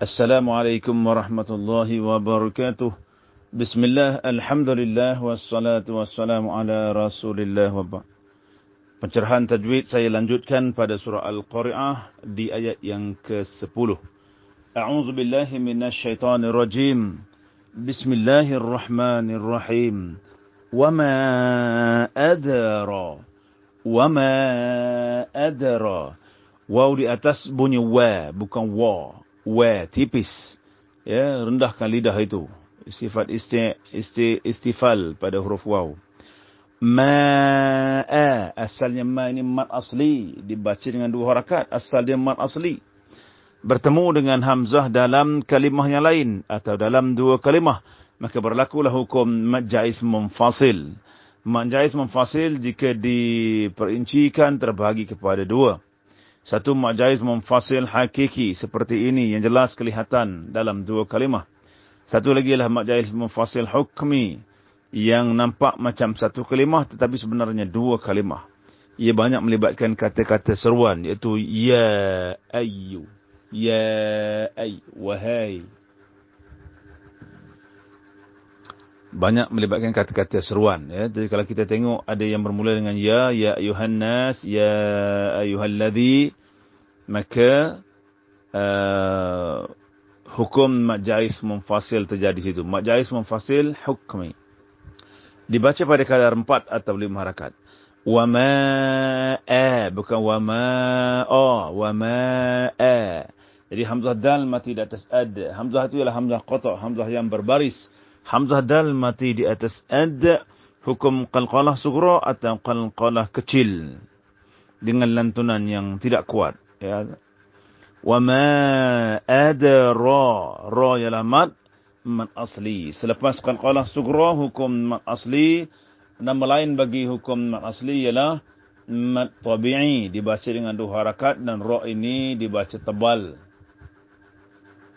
Assalamualaikum warahmatullahi wabarakatuh. Bismillah, alhamdulillah, wassalatu wassalamu ala rasulillah wa Pencerahan tajwid saya lanjutkan pada surah Al-Qari'ah di ayat yang ke-10. A'udzu billahi minasyaitonir rajim. Bismillahirrahmanirrahim. Wama adara. Wama adara. Waw di atas bunyi wa, bukan wa wa tipis. Ya rendahkan lidah itu. Sifat isti, isti, istifal pada huruf waw. Ma a asalnya ma ini mat asli. Dibaca dengan dua harakat. Asal dia mat asli. Bertemu dengan hamzah dalam kalimah yang lain atau dalam dua kalimah. Maka berlakulah hukum mat jaiz munfasil. Mat jaiz munfasil jika diperincikan terbagi kepada dua satu majaiz memfasil hakiki seperti ini yang jelas kelihatan dalam dua kalimah. Satu lagi adalah majaiz memfasil hukmi yang nampak macam satu kalimah tetapi sebenarnya dua kalimah. Ia banyak melibatkan kata-kata seruan iaitu ya ayu, ya ay, wahai. Banyak melibatkan kata-kata seruan. Ya. Jadi kalau kita tengok ada yang bermula dengan ya, ya ayuhan nas, ya ayuhal ladhi, maka uh, hukum majais memfasil terjadi situ. Majais memfasil hukmi. Dibaca pada kadar empat atau lima harakat. Wa ma a bukan wa ma a wa ma a. Jadi hamzah dal mati di atas ad. Hamzah itu ialah hamzah qata, hamzah yang berbaris. Hamzah dal mati di atas ad. Hukum qalqalah sugra atau qalqalah kecil. Dengan lantunan yang tidak kuat ya wa ma adra ra ialah mad mad asli selepas qalqalah sughra hukum mad asli nama lain bagi hukum mad asli ialah mad tabi'i dibaca dengan dua harakat dan ra ini dibaca tebal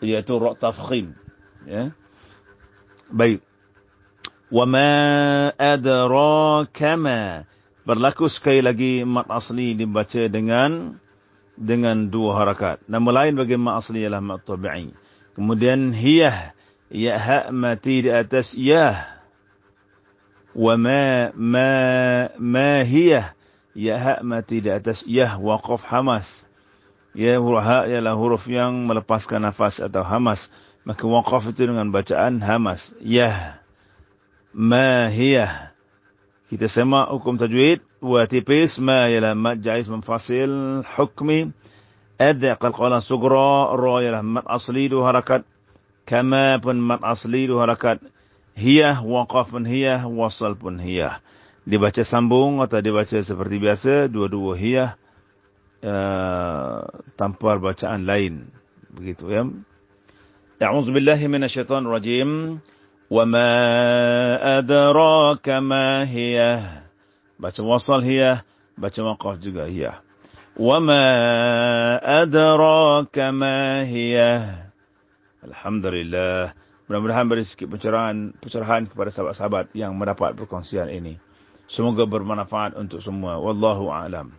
iaitu ra tafkhim ya baik wa ma adra kama berlaku sekali lagi mad asli dibaca dengan dengan dua harakat. Nama lain bagi ma asli ialah ma tabi'i. Kemudian hiyah ya ha mati di atas ya. Wa ma ma ma hiyah ya ha mati di atas ya waqaf hamas. Ya huruf ha ialah huruf yang melepaskan nafas atau hamas. Maka waqaf itu dengan bacaan hamas. Ya ma hiyah. Kita semak hukum tajwid. Wa tipis. Ma ialah mad jaiz munfasil hukmi. Ada qalqalah sugra. Ra ialah mad asli dua harakat. Kama pun mad asli dua harakat. Hiya waqaf pun hiya wasal pun hiya dibaca sambung atau dibaca seperti biasa dua-dua hiya uh, tanpa bacaan lain. Begitu ya A'udzu billahi minasyaitonir rajim wa ma adraka ma hiya baca wasal hiya, baca waqaf juga. Wa ma adraka ma hiya. Alhamdulillah. Mudah-mudahan beri sikit pencerahan, pencerahan kepada sahabat-sahabat yang mendapat perkongsian ini. Semoga bermanfaat untuk semua. Wallahu a'lam.